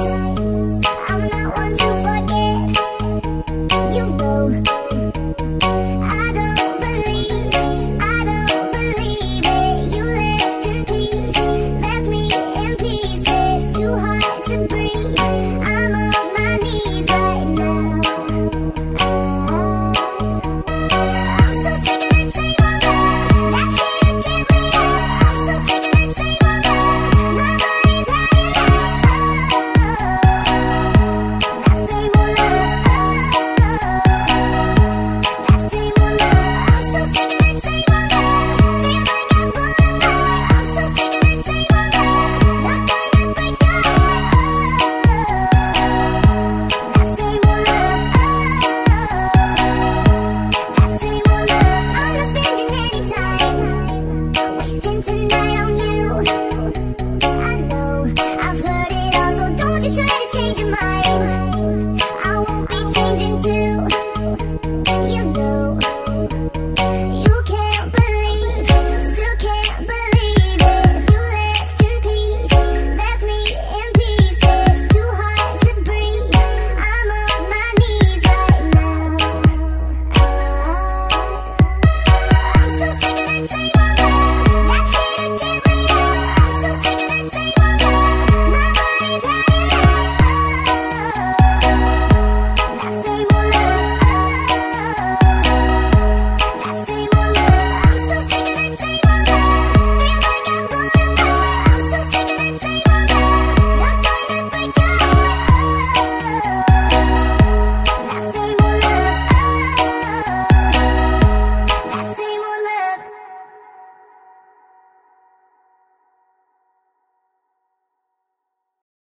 I'm not one to forget. You know. Try to change your mind.